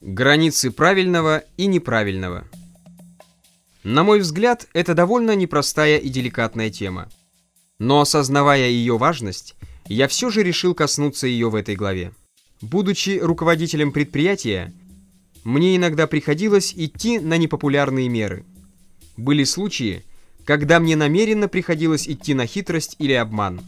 Границы правильного и неправильного. На мой взгляд, это довольно непростая и деликатная тема. Но осознавая ее важность, я все же решил коснуться ее в этой главе. Будучи руководителем предприятия, мне иногда приходилось идти на непопулярные меры. Были случаи, когда мне намеренно приходилось идти на хитрость или обман.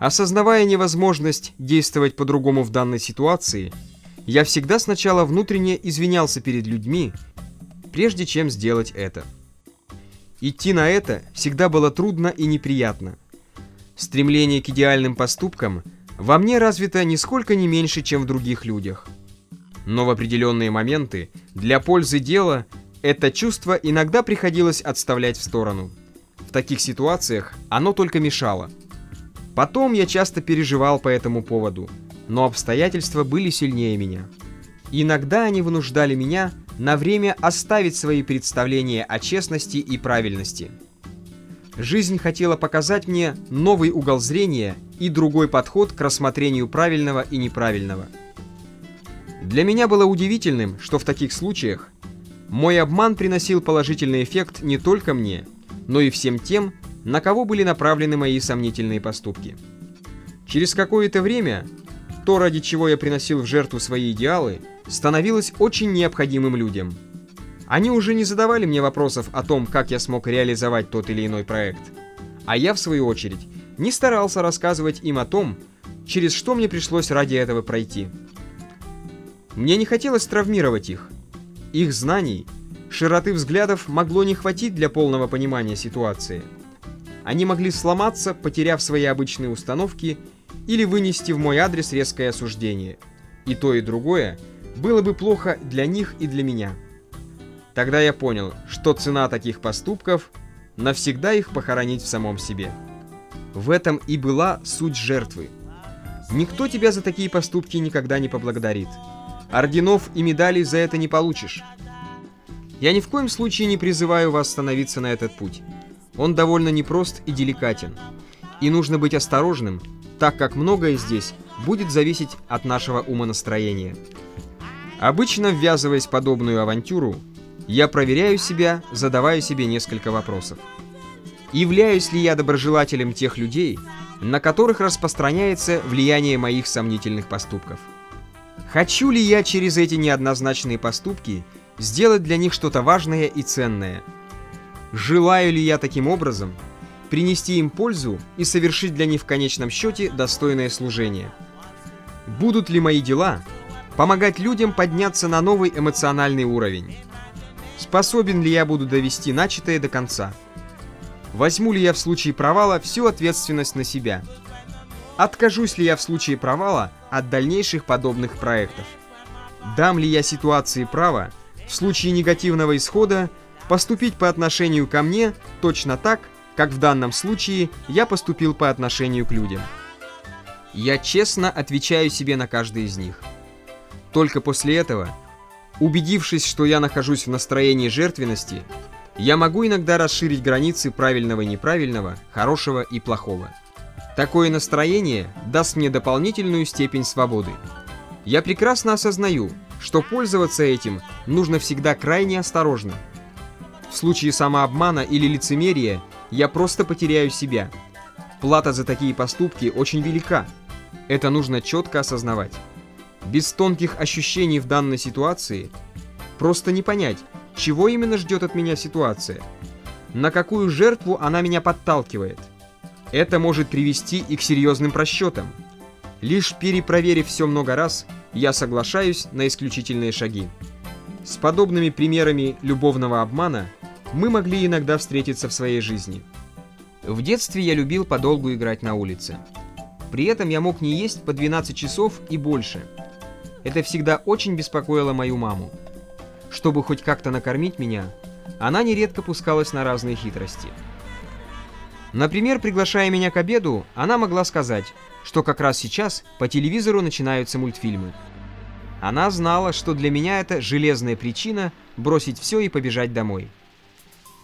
Осознавая невозможность действовать по-другому в данной ситуации – я всегда сначала внутренне извинялся перед людьми, прежде чем сделать это. Идти на это всегда было трудно и неприятно. Стремление к идеальным поступкам во мне развито нисколько не меньше, чем в других людях. Но в определенные моменты для пользы дела это чувство иногда приходилось отставлять в сторону. В таких ситуациях оно только мешало. Потом я часто переживал по этому поводу – но обстоятельства были сильнее меня. Иногда они вынуждали меня на время оставить свои представления о честности и правильности. Жизнь хотела показать мне новый угол зрения и другой подход к рассмотрению правильного и неправильного. Для меня было удивительным, что в таких случаях мой обман приносил положительный эффект не только мне, но и всем тем, на кого были направлены мои сомнительные поступки. Через какое-то время то, ради чего я приносил в жертву свои идеалы, становилось очень необходимым людям. Они уже не задавали мне вопросов о том, как я смог реализовать тот или иной проект. А я, в свою очередь, не старался рассказывать им о том, через что мне пришлось ради этого пройти. Мне не хотелось травмировать их. Их знаний, широты взглядов могло не хватить для полного понимания ситуации. Они могли сломаться, потеряв свои обычные установки или вынести в мой адрес резкое осуждение. И то, и другое было бы плохо для них и для меня. Тогда я понял, что цена таких поступков – навсегда их похоронить в самом себе. В этом и была суть жертвы. Никто тебя за такие поступки никогда не поблагодарит. Орденов и медалей за это не получишь. Я ни в коем случае не призываю вас становиться на этот путь. Он довольно непрост и деликатен. И нужно быть осторожным так как многое здесь будет зависеть от нашего умонастроения. Обычно, ввязываясь в подобную авантюру, я проверяю себя, задавая себе несколько вопросов. Являюсь ли я доброжелателем тех людей, на которых распространяется влияние моих сомнительных поступков? Хочу ли я через эти неоднозначные поступки сделать для них что-то важное и ценное? Желаю ли я таким образом принести им пользу и совершить для них в конечном счете достойное служение. Будут ли мои дела помогать людям подняться на новый эмоциональный уровень? Способен ли я буду довести начатое до конца? Возьму ли я в случае провала всю ответственность на себя? Откажусь ли я в случае провала от дальнейших подобных проектов? Дам ли я ситуации права в случае негативного исхода поступить по отношению ко мне точно так, как в данном случае я поступил по отношению к людям. Я честно отвечаю себе на каждый из них. Только после этого, убедившись, что я нахожусь в настроении жертвенности, я могу иногда расширить границы правильного и неправильного, хорошего и плохого. Такое настроение даст мне дополнительную степень свободы. Я прекрасно осознаю, что пользоваться этим нужно всегда крайне осторожно. В случае самообмана или лицемерия я просто потеряю себя. Плата за такие поступки очень велика. Это нужно четко осознавать. Без тонких ощущений в данной ситуации просто не понять, чего именно ждет от меня ситуация, на какую жертву она меня подталкивает. Это может привести и к серьезным просчетам. Лишь перепроверив все много раз, я соглашаюсь на исключительные шаги. С подобными примерами любовного обмана – мы могли иногда встретиться в своей жизни. В детстве я любил подолгу играть на улице. При этом я мог не есть по 12 часов и больше. Это всегда очень беспокоило мою маму. Чтобы хоть как-то накормить меня, она нередко пускалась на разные хитрости. Например, приглашая меня к обеду, она могла сказать, что как раз сейчас по телевизору начинаются мультфильмы. Она знала, что для меня это железная причина бросить все и побежать домой.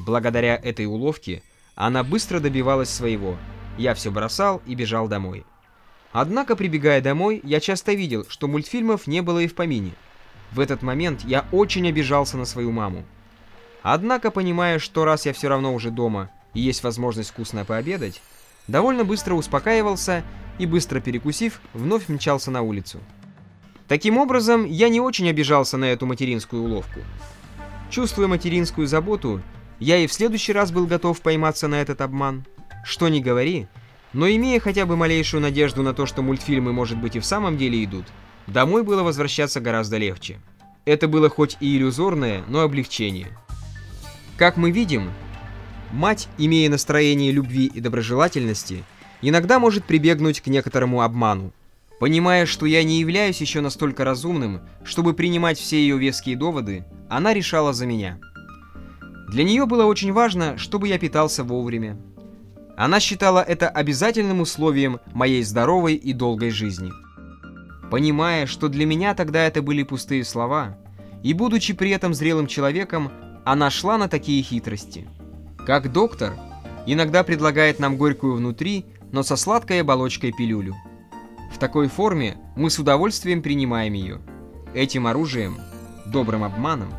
Благодаря этой уловке она быстро добивалась своего. Я все бросал и бежал домой. Однако, прибегая домой, я часто видел, что мультфильмов не было и в помине. В этот момент я очень обижался на свою маму. Однако, понимая, что раз я все равно уже дома и есть возможность вкусно пообедать, довольно быстро успокаивался и, быстро перекусив, вновь мчался на улицу. Таким образом, я не очень обижался на эту материнскую уловку. Чувствуя материнскую заботу, я и в следующий раз был готов пойматься на этот обман. Что ни говори, но имея хотя бы малейшую надежду на то, что мультфильмы, может быть, и в самом деле идут, домой было возвращаться гораздо легче. Это было хоть и иллюзорное, но облегчение. Как мы видим, мать, имея настроение любви и доброжелательности, иногда может прибегнуть к некоторому обману. Понимая, что я не являюсь еще настолько разумным, чтобы принимать все ее веские доводы, она решала за меня. Для нее было очень важно, чтобы я питался вовремя. Она считала это обязательным условием моей здоровой и долгой жизни. Понимая, что для меня тогда это были пустые слова, и будучи при этом зрелым человеком, она шла на такие хитрости. Как доктор, иногда предлагает нам горькую внутри, но со сладкой оболочкой пилюлю. В такой форме мы с удовольствием принимаем ее. Этим оружием, добрым обманом,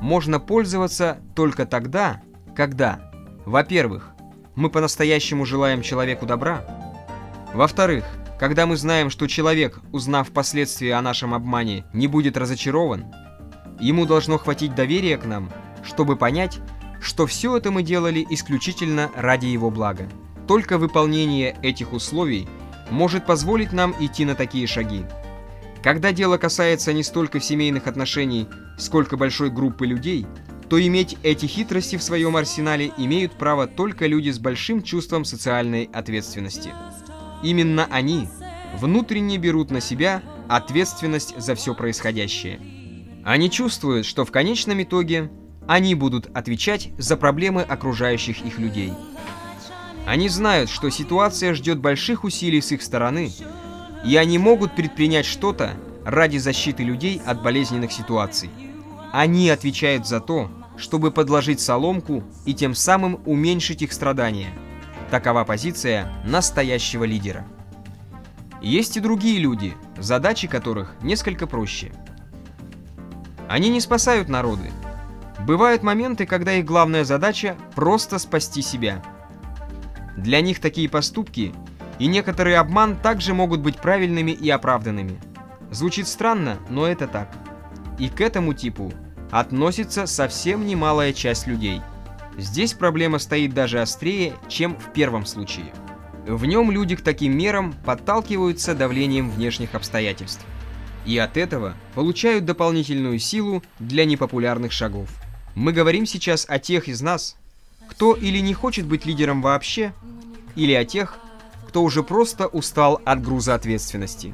можно пользоваться только тогда, когда, во-первых, мы по-настоящему желаем человеку добра, во-вторых, когда мы знаем, что человек, узнав впоследствии о нашем обмане, не будет разочарован, ему должно хватить доверия к нам – чтобы понять, что все это мы делали исключительно ради его блага. Только выполнение этих условий может позволить нам идти на такие шаги. Когда дело касается не столько семейных отношений, сколько большой группы людей, то иметь эти хитрости в своем арсенале имеют право только люди с большим чувством социальной ответственности. Именно они внутренне берут на себя ответственность за все происходящее. Они чувствуют, что в конечном итоге они будут отвечать за проблемы окружающих их людей. Они знают, что ситуация ждет больших усилий с их стороны, и они могут предпринять что-то ради защиты людей от болезненных ситуаций. Они отвечают за то, чтобы подложить соломку и тем самым уменьшить их страдания. Такова позиция настоящего лидера. Есть и другие люди, задачи которых несколько проще. Они не спасают народы, Бывают моменты, когда их главная задача – просто спасти себя. Для них такие поступки и некоторый обман также могут быть правильными и оправданными. Звучит странно, но это так. И к этому типу относится совсем немалая часть людей. Здесь проблема стоит даже острее, чем в первом случае. В нем люди к таким мерам подталкиваются давлением внешних обстоятельств. И от этого получают дополнительную силу для непопулярных шагов. Мы говорим сейчас о тех из нас, кто или не хочет быть лидером вообще, или о тех, кто уже просто устал от груза ответственности.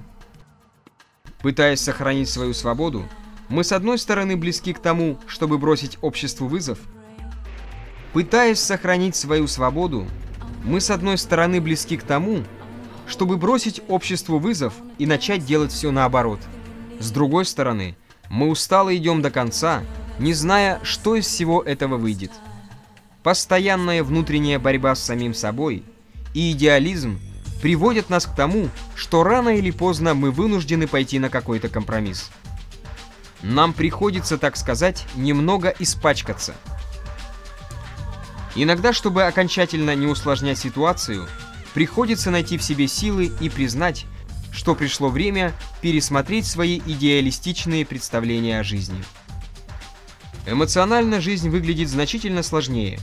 Пытаясь сохранить свою свободу, мы с одной стороны близки к тому, чтобы бросить обществу вызов. Пытаясь сохранить свою свободу, мы с одной стороны близки к тому, чтобы бросить обществу вызов и начать делать все наоборот. С другой стороны, мы устало идем до конца не зная, что из всего этого выйдет. Постоянная внутренняя борьба с самим собой и идеализм приводят нас к тому, что рано или поздно мы вынуждены пойти на какой-то компромисс. Нам приходится, так сказать, немного испачкаться. Иногда, чтобы окончательно не усложнять ситуацию, приходится найти в себе силы и признать, что пришло время пересмотреть свои идеалистичные представления о жизни. Эмоционально жизнь выглядит значительно сложнее.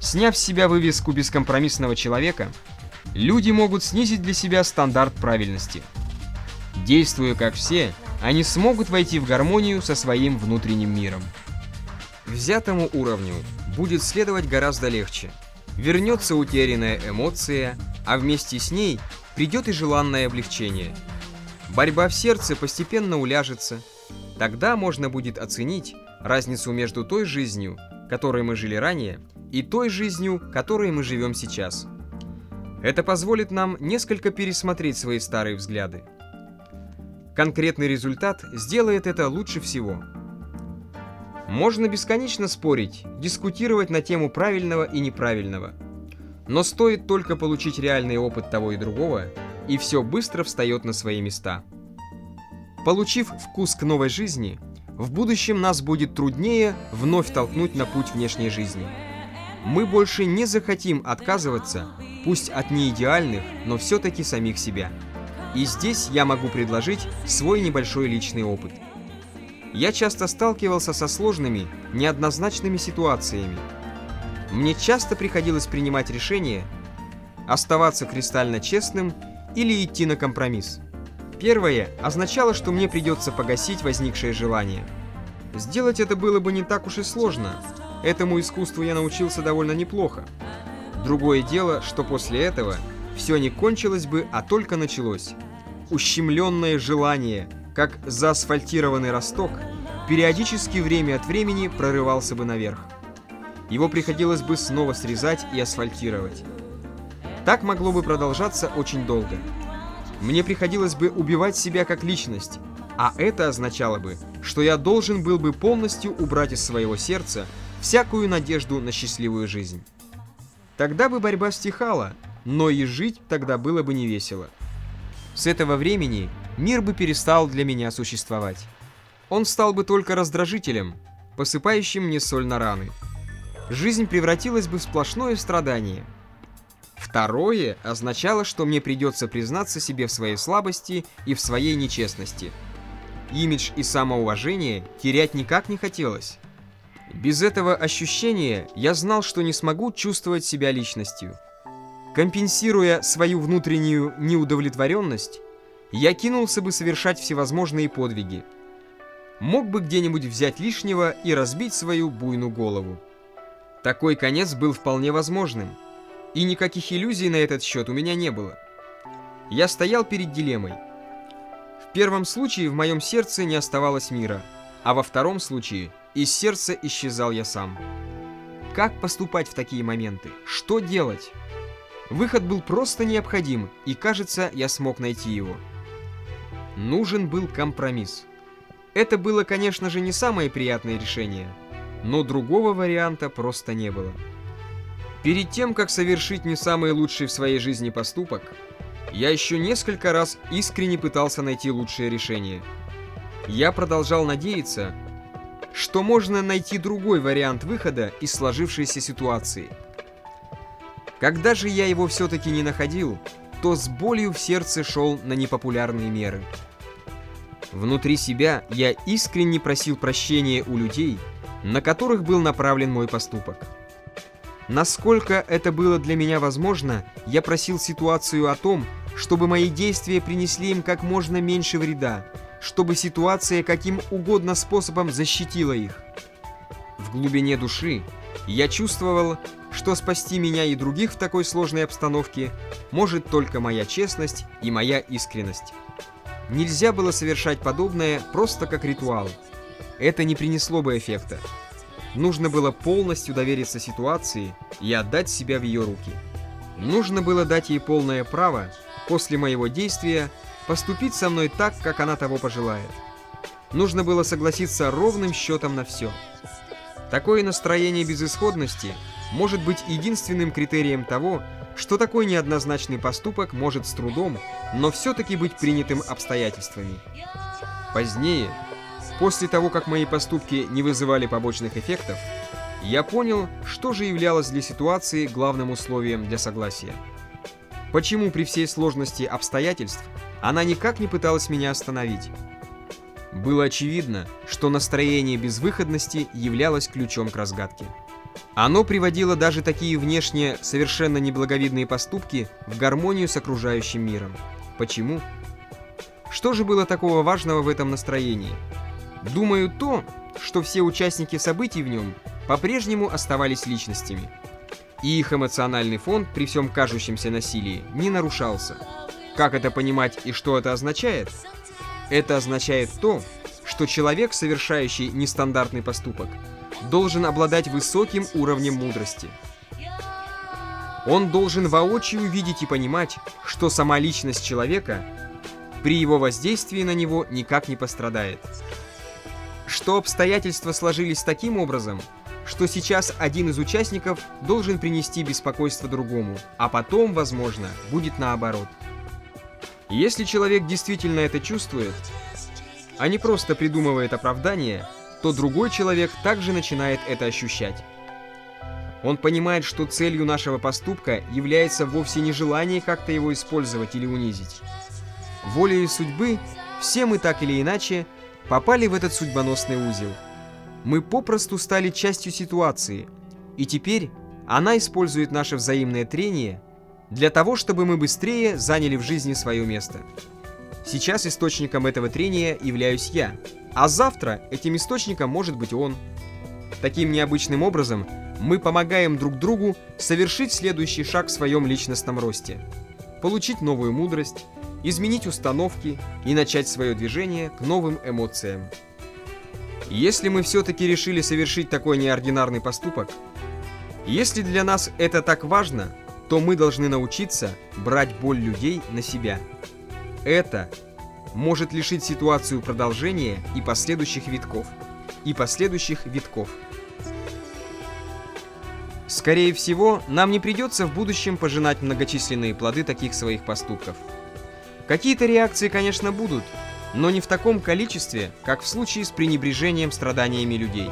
Сняв с себя вывеску бескомпромиссного человека, люди могут снизить для себя стандарт правильности. Действуя как все, они смогут войти в гармонию со своим внутренним миром. Взятому уровню будет следовать гораздо легче. Вернется утерянная эмоция, а вместе с ней придет и желанное облегчение. Борьба в сердце постепенно уляжется. Тогда можно будет оценить, разницу между той жизнью, которой мы жили ранее, и той жизнью, которой мы живем сейчас. Это позволит нам несколько пересмотреть свои старые взгляды. Конкретный результат сделает это лучше всего. Можно бесконечно спорить, дискутировать на тему правильного и неправильного. Но стоит только получить реальный опыт того и другого, и все быстро встает на свои места. Получив вкус к новой жизни – в будущем нас будет труднее вновь толкнуть на путь внешней жизни. Мы больше не захотим отказываться, пусть от неидеальных, но все-таки самих себя. И здесь я могу предложить свой небольшой личный опыт. Я часто сталкивался со сложными, неоднозначными ситуациями. Мне часто приходилось принимать решение, оставаться кристально честным или идти на компромисс. Первое означало, что мне придется погасить возникшее желание. Сделать это было бы не так уж и сложно. Этому искусству я научился довольно неплохо. Другое дело, что после этого все не кончилось бы, а только началось. Ущемленное желание, как заасфальтированный росток, периодически время от времени прорывался бы наверх. Его приходилось бы снова срезать и асфальтировать. Так могло бы продолжаться очень долго. Мне приходилось бы убивать себя как личность, а это означало бы, что я должен был бы полностью убрать из своего сердца всякую надежду на счастливую жизнь. Тогда бы борьба стихала, но и жить тогда было бы не весело. С этого времени мир бы перестал для меня существовать. Он стал бы только раздражителем, посыпающим мне соль на раны. Жизнь превратилась бы в сплошное страдание – Второе означало, что мне придется признаться себе в своей слабости и в своей нечестности. Имидж и самоуважение терять никак не хотелось. Без этого ощущения я знал, что не смогу чувствовать себя личностью. Компенсируя свою внутреннюю неудовлетворенность, я кинулся бы совершать всевозможные подвиги. Мог бы где-нибудь взять лишнего и разбить свою буйную голову. Такой конец был вполне возможным – и никаких иллюзий на этот счет у меня не было. Я стоял перед дилеммой. В первом случае в моем сердце не оставалось мира, а во втором случае из сердца исчезал я сам. Как поступать в такие моменты? Что делать? Выход был просто необходим, и, кажется, я смог найти его. Нужен был компромисс. Это было, конечно же, не самое приятное решение, но другого варианта просто не было. Перед тем, как совершить не самый лучший в своей жизни поступок, я еще несколько раз искренне пытался найти лучшее решение. Я продолжал надеяться, что можно найти другой вариант выхода из сложившейся ситуации. Когда же я его все-таки не находил, то с болью в сердце шел на непопулярные меры. Внутри себя я искренне просил прощения у людей, на которых был направлен мой поступок. Насколько это было для меня возможно, я просил ситуацию о том, чтобы мои действия принесли им как можно меньше вреда, чтобы ситуация каким угодно способом защитила их. В глубине души я чувствовал, что спасти меня и других в такой сложной обстановке может только моя честность и моя искренность. Нельзя было совершать подобное просто как ритуал. Это не принесло бы эффекта. Нужно было полностью довериться ситуации и отдать себя в ее руки. Нужно было дать ей полное право, после моего действия, поступить со мной так, как она того пожелает. Нужно было согласиться ровным счетом на все. Такое настроение безысходности может быть единственным критерием того, что такой неоднозначный поступок может с трудом, но все-таки быть принятым обстоятельствами. Позднее, После того, как мои поступки не вызывали побочных эффектов, я понял, что же являлось для ситуации главным условием для согласия. Почему при всей сложности обстоятельств она никак не пыталась меня остановить? Было очевидно, что настроение безвыходности являлось ключом к разгадке. Оно приводило даже такие внешне совершенно неблаговидные поступки в гармонию с окружающим миром. Почему? Что же было такого важного в этом настроении? Думаю, то, что все участники событий в нем по-прежнему оставались личностями. И их эмоциональный фон при всем кажущемся насилии не нарушался. Как это понимать и что это означает? Это означает то, что человек, совершающий нестандартный поступок, должен обладать высоким уровнем мудрости. Он должен воочию видеть и понимать, что сама личность человека при его воздействии на него никак не пострадает что обстоятельства сложились таким образом, что сейчас один из участников должен принести беспокойство другому, а потом, возможно, будет наоборот. Если человек действительно это чувствует, а не просто придумывает оправдание, то другой человек также начинает это ощущать. Он понимает, что целью нашего поступка является вовсе не желание как-то его использовать или унизить. Волею судьбы все мы так или иначе попали в этот судьбоносный узел. Мы попросту стали частью ситуации, и теперь она использует наше взаимное трение для того, чтобы мы быстрее заняли в жизни свое место. Сейчас источником этого трения являюсь я, а завтра этим источником может быть он. Таким необычным образом мы помогаем друг другу совершить следующий шаг в своем личностном росте. Получить новую мудрость, изменить установки и начать свое движение к новым эмоциям. Если мы все-таки решили совершить такой неординарный поступок, если для нас это так важно, то мы должны научиться брать боль людей на себя. Это может лишить ситуацию продолжения и последующих витков. И последующих витков. Скорее всего, нам не придется в будущем пожинать многочисленные плоды таких своих поступков. Какие-то реакции, конечно, будут, но не в таком количестве, как в случае с пренебрежением страданиями людей.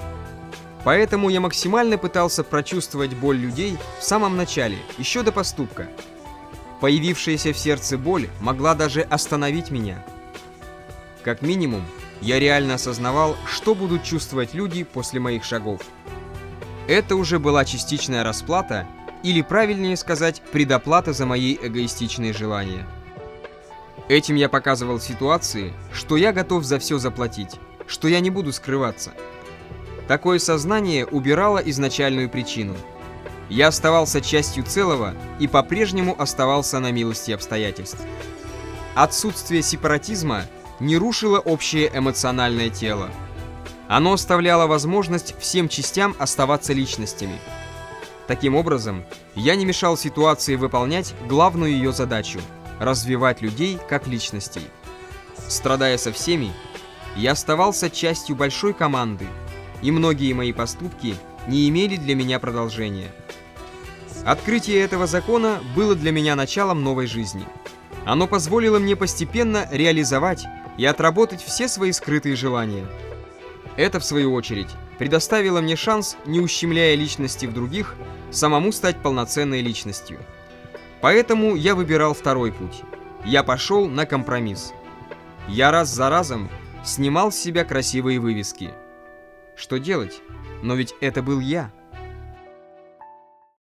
Поэтому я максимально пытался прочувствовать боль людей в самом начале, еще до поступка. Появившаяся в сердце боль могла даже остановить меня. Как минимум, я реально осознавал, что будут чувствовать люди после моих шагов. Это уже была частичная расплата, или правильнее сказать, предоплата за мои эгоистичные желания. Этим я показывал ситуации, что я готов за все заплатить, что я не буду скрываться. Такое сознание убирало изначальную причину. Я оставался частью целого и по-прежнему оставался на милости обстоятельств. Отсутствие сепаратизма не рушило общее эмоциональное тело. Оно оставляло возможность всем частям оставаться личностями. Таким образом, я не мешал ситуации выполнять главную ее задачу – развивать людей как личностей. Страдая со всеми, я оставался частью большой команды – и многие мои поступки не имели для меня продолжения. Открытие этого закона было для меня началом новой жизни. Оно позволило мне постепенно реализовать и отработать все свои скрытые желания. Это, в свою очередь, предоставило мне шанс, не ущемляя личности в других, самому стать полноценной личностью. Поэтому я выбирал второй путь. Я пошел на компромисс. Я раз за разом снимал с себя красивые вывески – что делать? Но ведь это был я.